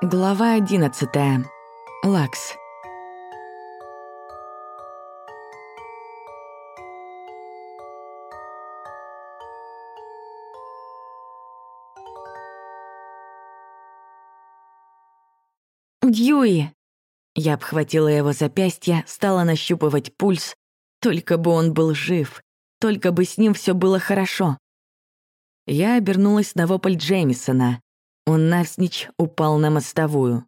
Глава одиннадцатая. Лакс. Дьюи! Я обхватила его запястье, стала нащупывать пульс. Только бы он был жив, только бы с ним все было хорошо. Я обернулась на вопль Джеймисона. Он навсничь упал на мостовую.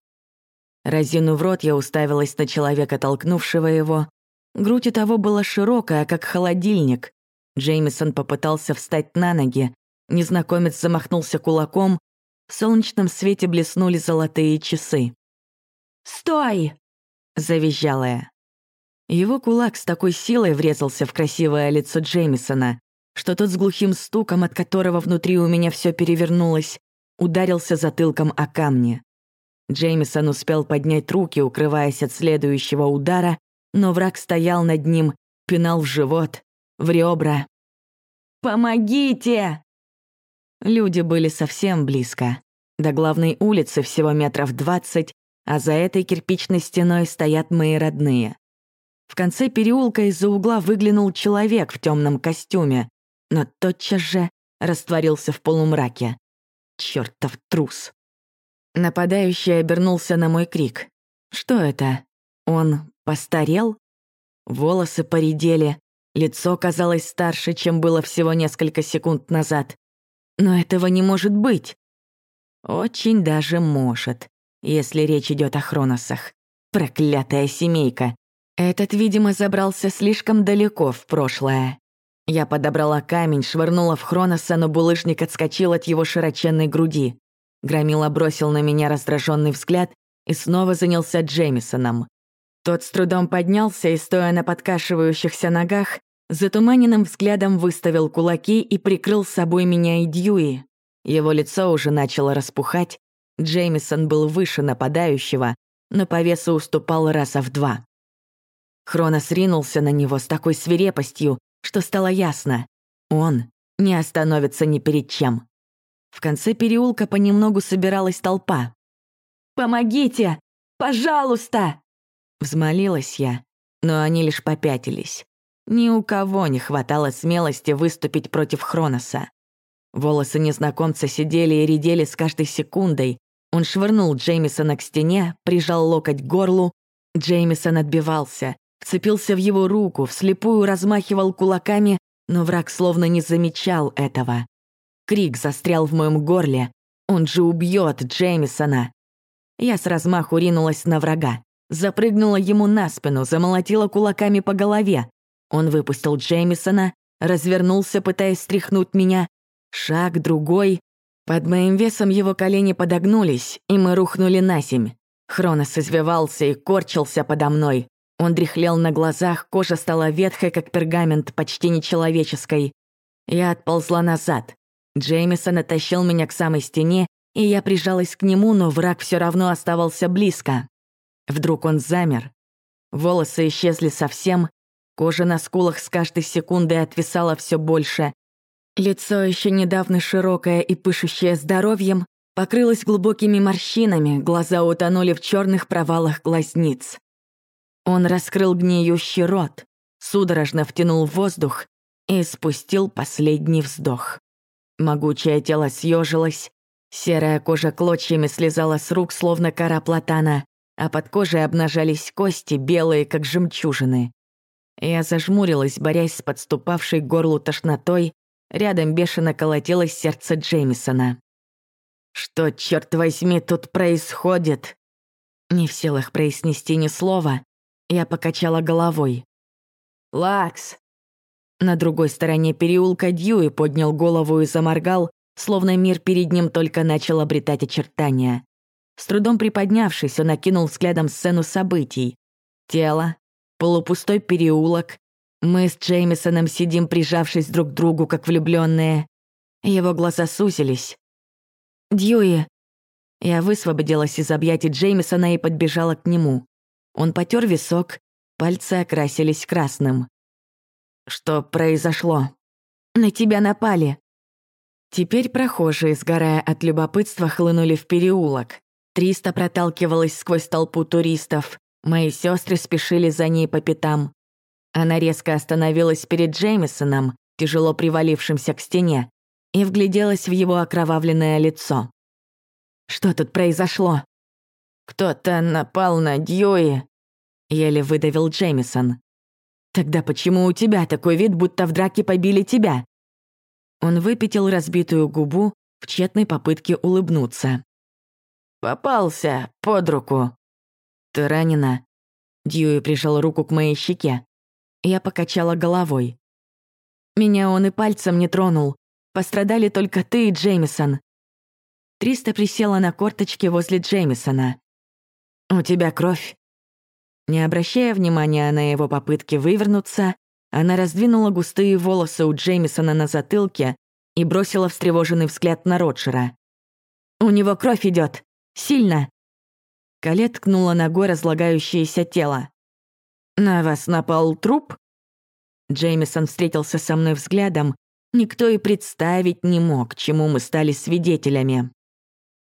Разинув рот, я уставилась на человека, толкнувшего его. Грудь у того была широкая, как холодильник. Джеймисон попытался встать на ноги. Незнакомец замахнулся кулаком. В солнечном свете блеснули золотые часы. «Стой!» — завизжала я. Его кулак с такой силой врезался в красивое лицо Джеймисона, что тот с глухим стуком, от которого внутри у меня все перевернулось, ударился затылком о камни. Джеймисон успел поднять руки, укрываясь от следующего удара, но враг стоял над ним, пинал в живот, в ребра. «Помогите!» Люди были совсем близко. До главной улицы всего метров двадцать, а за этой кирпичной стеной стоят мои родные. В конце переулка из-за угла выглянул человек в темном костюме, но тотчас же растворился в полумраке. Чёртов трус. Нападающий обернулся на мой крик. Что это? Он постарел? Волосы поредели, лицо казалось старше, чем было всего несколько секунд назад. Но этого не может быть. Очень даже может, если речь идет о Хроносах. Проклятая семейка. Этот, видимо, забрался слишком далеко в прошлое. Я подобрала камень, швырнула в Хроноса, но булыжник отскочил от его широченной груди. Громила бросил на меня раздраженный взгляд и снова занялся Джеймисоном. Тот с трудом поднялся и, стоя на подкашивающихся ногах, затуманенным взглядом выставил кулаки и прикрыл собой меня и Дьюи. Его лицо уже начало распухать. Джеймисон был выше нападающего, но по весу уступал раза в два. Хронос ринулся на него с такой свирепостью, что стало ясно. Он не остановится ни перед чем. В конце переулка понемногу собиралась толпа. «Помогите! Пожалуйста!» Взмолилась я, но они лишь попятились. Ни у кого не хватало смелости выступить против Хроноса. Волосы незнакомца сидели и редели с каждой секундой. Он швырнул Джеймисона к стене, прижал локоть к горлу. Джеймисон отбивался, вцепился в его руку, вслепую размахивал кулаками, но враг словно не замечал этого. Крик застрял в моем горле. Он же убьет Джеймисона. Я с размаху ринулась на врага. Запрыгнула ему на спину, замолотила кулаками по голове. Он выпустил Джеймисона, развернулся, пытаясь стряхнуть меня. Шаг, другой. Под моим весом его колени подогнулись, и мы рухнули на земь. Хронос извивался и корчился подо мной. Он дряхлел на глазах, кожа стала ветхой, как пергамент, почти нечеловеческой. Я отползла назад. Джеймисон оттащил меня к самой стене, и я прижалась к нему, но враг все равно оставался близко. Вдруг он замер. Волосы исчезли совсем, кожа на скулах с каждой секундой отвисала все больше. Лицо, еще недавно широкое и пышущее здоровьем, покрылось глубокими морщинами, глаза утонули в черных провалах глазниц. Он раскрыл гниющий рот, судорожно втянул воздух и спустил последний вздох. Могучее тело съежилось, серая кожа клочьями слезала с рук, словно кора платана, а под кожей обнажались кости, белые, как жемчужины. Я зажмурилась, борясь с подступавшей к горлу тошнотой, рядом бешено колотилось сердце Джеймисона. «Что, черт возьми, тут происходит?» Не в силах произнести ни слова, я покачала головой. «Лакс!» На другой стороне переулка Дьюи поднял голову и заморгал, словно мир перед ним только начал обретать очертания. С трудом приподнявшись, он окинул взглядом сцену событий. Тело, полупустой переулок. Мы с Джеймисоном сидим, прижавшись друг к другу, как влюбленные. Его глаза сузились. «Дьюи!» Я высвободилась из объятий Джеймисона и подбежала к нему. Он потер висок, пальцы окрасились красным. «Что произошло?» «На тебя напали». Теперь прохожие, сгорая от любопытства, хлынули в переулок. Триста проталкивалась сквозь толпу туристов. Мои сестры спешили за ней по пятам. Она резко остановилась перед Джеймисоном, тяжело привалившимся к стене, и вгляделась в его окровавленное лицо. «Что тут произошло?» «Кто-то напал на Дьюи», — еле выдавил Джеймисон. «Тогда почему у тебя такой вид, будто в драке побили тебя?» Он выпятил разбитую губу в тщетной попытке улыбнуться. «Попался под руку». «Ты ранена?» Дьюи прижал руку к моей щеке. Я покачала головой. «Меня он и пальцем не тронул. Пострадали только ты и Джеймисон». Триста присела на корточки возле Джеймисона. «У тебя кровь». Не обращая внимания на его попытки вывернуться, она раздвинула густые волосы у Джеймисона на затылке и бросила встревоженный взгляд на Роджера. «У него кровь идет, Сильно!» Калет ткнула ногой разлагающееся тело. «На вас напал труп?» Джеймисон встретился со мной взглядом. Никто и представить не мог, чему мы стали свидетелями.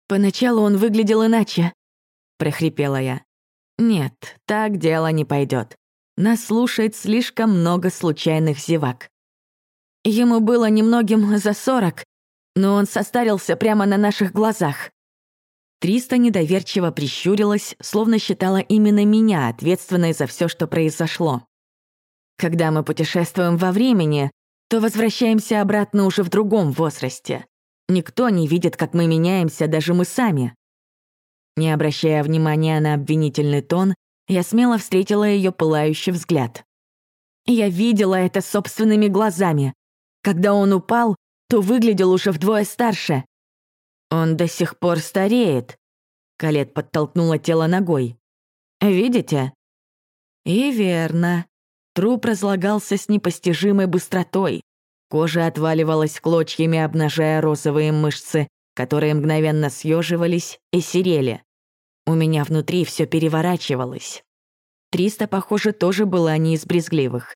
«Поначалу он выглядел иначе», — прохрипела я. «Нет, так дело не пойдет. Нас слушает слишком много случайных зевак. Ему было немногим за сорок, но он состарился прямо на наших глазах. Триста недоверчиво прищурилась, словно считала именно меня ответственной за все, что произошло. Когда мы путешествуем во времени, то возвращаемся обратно уже в другом возрасте. Никто не видит, как мы меняемся, даже мы сами. Не обращая внимания на обвинительный тон, я смело встретила ее пылающий взгляд. Я видела это собственными глазами. Когда он упал, то выглядел уже вдвое старше. Он до сих пор стареет. Калет подтолкнула тело ногой. Видите? И верно. Труп разлагался с непостижимой быстротой. Кожа отваливалась клочьями, обнажая розовые мышцы, которые мгновенно съеживались и серели. У меня внутри все переворачивалось. Триста, похоже, тоже была не из брезгливых.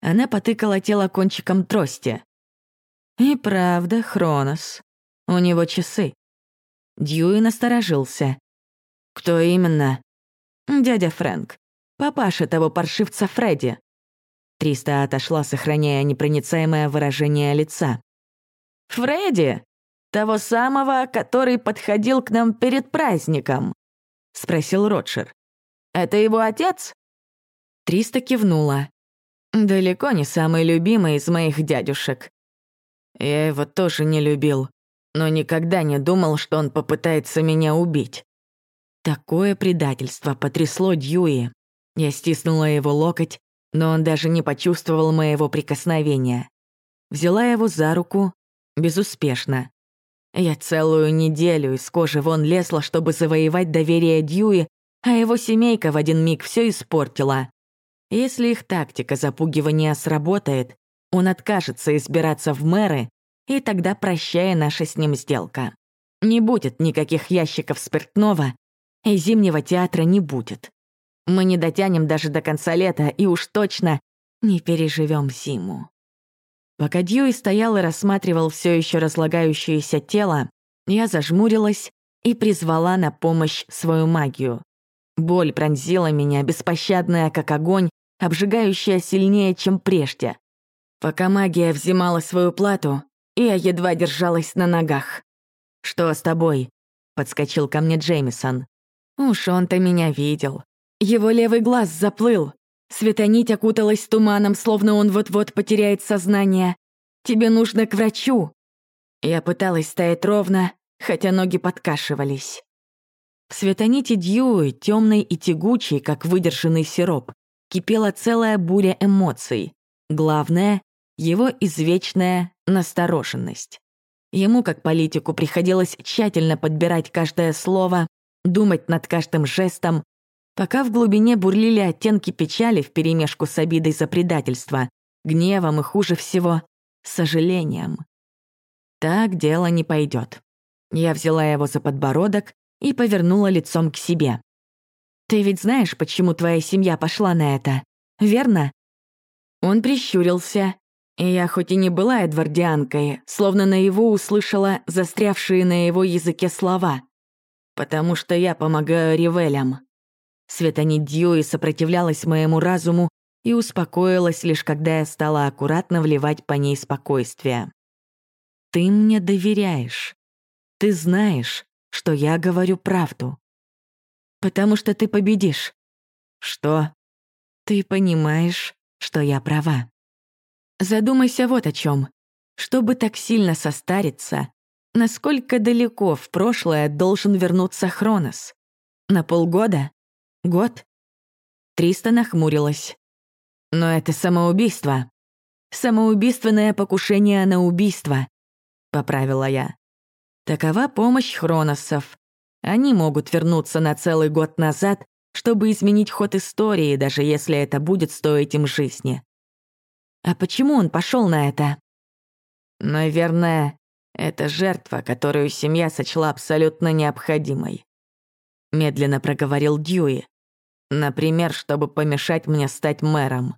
Она потыкала тело кончиком трости. И правда, Хронос. У него часы. Дьюи насторожился. «Кто именно?» «Дядя Фрэнк. Папаша того паршивца Фредди». Триста отошла, сохраняя непроницаемое выражение лица. «Фредди? Того самого, который подходил к нам перед праздником?» — спросил Ротшер. «Это его отец?» Триста кивнула. «Далеко не самый любимый из моих дядюшек. Я его тоже не любил, но никогда не думал, что он попытается меня убить. Такое предательство потрясло Дьюи. Я стиснула его локоть, но он даже не почувствовал моего прикосновения. Взяла его за руку безуспешно. Я целую неделю из кожи вон лезла, чтобы завоевать доверие Дьюи, а его семейка в один миг все испортила. Если их тактика запугивания сработает, он откажется избираться в мэры, и тогда прощая наша с ним сделка. Не будет никаких ящиков спиртного, и зимнего театра не будет. Мы не дотянем даже до конца лета и уж точно не переживем зиму. Пока Дьюи стоял и рассматривал все еще разлагающееся тело, я зажмурилась и призвала на помощь свою магию. Боль пронзила меня, беспощадная, как огонь, обжигающая сильнее, чем прежде. Пока магия взимала свою плату, я едва держалась на ногах. «Что с тобой?» — подскочил ко мне Джеймисон. Уж он-то меня видел. Его левый глаз заплыл. Светонить окуталась туманом, словно он вот-вот потеряет сознание. «Тебе нужно к врачу!» Я пыталась стоять ровно, хотя ноги подкашивались. В светоните Дьюи, темной и тягучей, как выдержанный сироп, кипела целая буря эмоций. Главное его извечная настороженность. Ему, как политику, приходилось тщательно подбирать каждое слово, думать над каждым жестом, пока в глубине бурлили оттенки печали вперемешку с обидой за предательство, гневом и, хуже всего, сожалением. Так дело не пойдет. Я взяла его за подбородок и повернула лицом к себе. «Ты ведь знаешь, почему твоя семья пошла на это, верно?» Он прищурился и я хоть и не была эдвардианкой, словно на его услышала застрявшие на его языке слова. потому что я помогаю Ривелям». Светонить Дьюи сопротивлялась моему разуму и успокоилась лишь когда я стала аккуратно вливать по ней спокойствие. «Ты мне доверяешь. Ты знаешь, что я говорю правду. Потому что ты победишь. Что? Ты понимаешь, что я права. Задумайся вот о чем. Чтобы так сильно состариться, насколько далеко в прошлое должен вернуться Хронос? На полгода? Год? Триста нахмурилась. Но это самоубийство. Самоубийственное покушение на убийство, поправила я. Такова помощь Хроносов. Они могут вернуться на целый год назад, чтобы изменить ход истории, даже если это будет стоить им жизни. А почему он пошел на это? Наверное, это жертва, которую семья сочла абсолютно необходимой. Медленно проговорил Дьюи. Например, чтобы помешать мне стать мэром.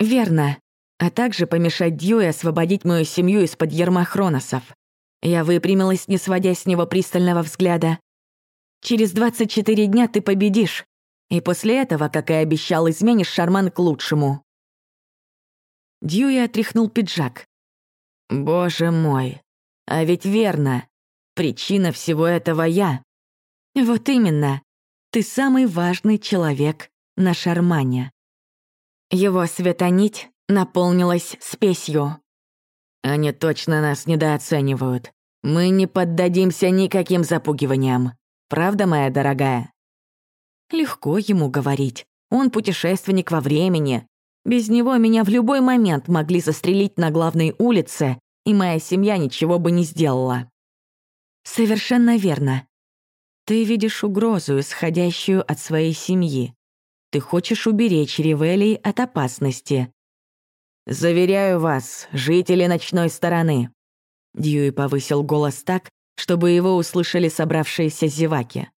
Верно. А также помешать Дьюи освободить мою семью из-под ярма Хроносов. Я выпрямилась, не сводя с него пристального взгляда. «Через 24 дня ты победишь, и после этого, как и обещал, изменишь Шарман к лучшему». Дьюи отряхнул пиджак. «Боже мой, а ведь верно, причина всего этого я». «Вот именно, ты самый важный человек на Шармане». Его светонить наполнилась спесью. Они точно нас недооценивают. Мы не поддадимся никаким запугиваниям. Правда, моя дорогая? Легко ему говорить. Он путешественник во времени. Без него меня в любой момент могли застрелить на главной улице, и моя семья ничего бы не сделала. Совершенно верно. Ты видишь угрозу, исходящую от своей семьи. Ты хочешь уберечь Ривелей от опасности. «Заверяю вас, жители ночной стороны». Дьюи повысил голос так, чтобы его услышали собравшиеся зеваки.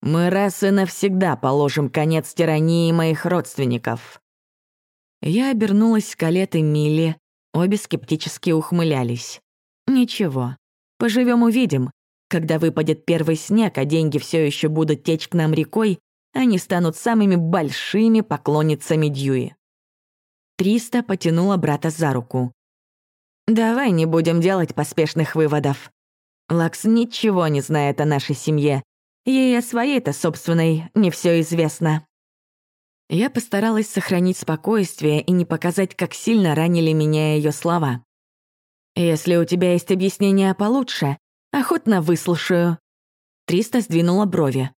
«Мы раз и навсегда положим конец тирании моих родственников». Я обернулась к Калет и Милли, обе скептически ухмылялись. «Ничего, поживем увидим. Когда выпадет первый снег, а деньги все еще будут течь к нам рекой, они станут самыми большими поклонницами Дьюи». Триста потянула брата за руку. «Давай не будем делать поспешных выводов. Лакс ничего не знает о нашей семье. Ей о своей-то собственной не все известно». Я постаралась сохранить спокойствие и не показать, как сильно ранили меня ее слова. «Если у тебя есть объяснение получше, охотно выслушаю». Триста сдвинула брови.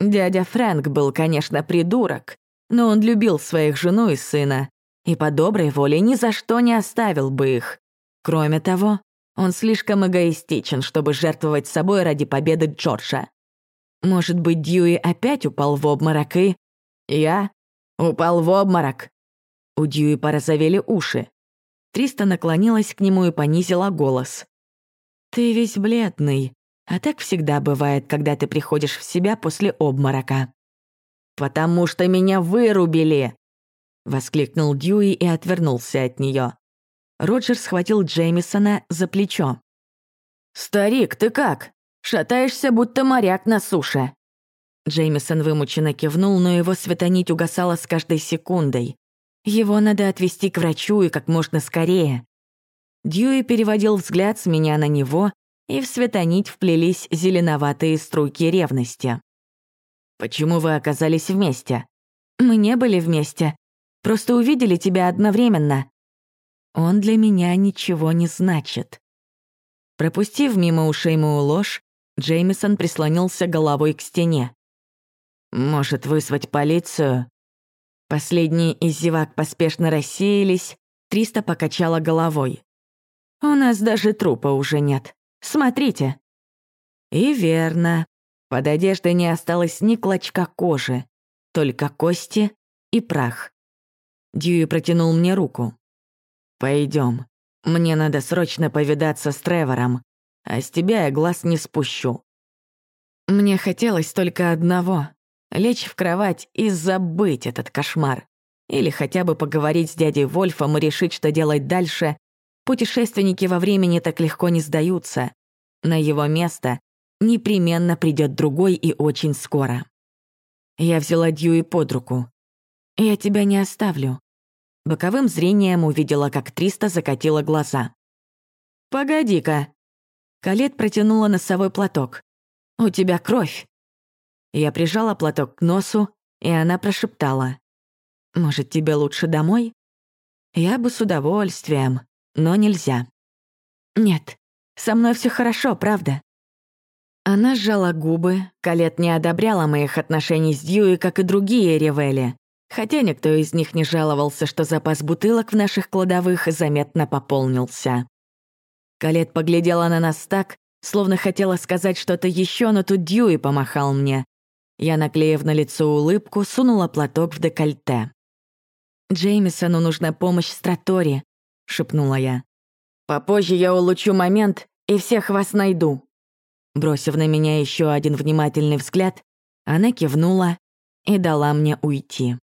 Дядя Фрэнк был, конечно, придурок, но он любил своих жену и сына, и по доброй воле ни за что не оставил бы их. Кроме того, он слишком эгоистичен, чтобы жертвовать собой ради победы Джорджа. Может быть, Дьюи опять упал в обморок и... Я упал в обморок. У Дьюи порозовели уши. Триста наклонилась к нему и понизила голос. «Ты весь бледный, а так всегда бывает, когда ты приходишь в себя после обморока». «Потому что меня вырубили!» — воскликнул Дьюи и отвернулся от нее. Роджер схватил Джеймисона за плечо. «Старик, ты как? Шатаешься, будто моряк на суше». Джеймисон вымученно кивнул, но его светонить угасала с каждой секундой. Его надо отвезти к врачу и как можно скорее. Дьюи переводил взгляд с меня на него, и в светонить вплелись зеленоватые струйки ревности. «Почему вы оказались вместе?» «Мы не были вместе. Просто увидели тебя одновременно. Он для меня ничего не значит». Пропустив мимо ушей мою ложь, Джеймисон прислонился головой к стене. «Может, вызвать полицию?» Последние из зевак поспешно рассеялись, Триста покачала головой. «У нас даже трупа уже нет. Смотрите». И верно. Под одеждой не осталось ни клочка кожи, только кости и прах. Дьюи протянул мне руку. Пойдем. Мне надо срочно повидаться с Тревором, а с тебя я глаз не спущу». Мне хотелось только одного — лечь в кровать и забыть этот кошмар. Или хотя бы поговорить с дядей Вольфом и решить, что делать дальше. Путешественники во времени так легко не сдаются. На его место Непременно придет другой и очень скоро. Я взяла Дьюи под руку. «Я тебя не оставлю». Боковым зрением увидела, как Триста закатила глаза. «Погоди-ка». Калет протянула носовой платок. «У тебя кровь». Я прижала платок к носу, и она прошептала. «Может, тебе лучше домой?» Я бы с удовольствием, но нельзя. «Нет, со мной все хорошо, правда?» Она сжала губы, Калет не одобряла моих отношений с Дьюи, как и другие Ревели, хотя никто из них не жаловался, что запас бутылок в наших кладовых заметно пополнился. Калет поглядела на нас так, словно хотела сказать что-то еще, но тут Дьюи помахал мне. Я, наклеив на лицо улыбку, сунула платок в декольте. «Джеймисону нужна помощь Стратори», — шепнула я. «Попозже я улучшу момент и всех вас найду». Бросив на меня еще один внимательный взгляд, она кивнула и дала мне уйти.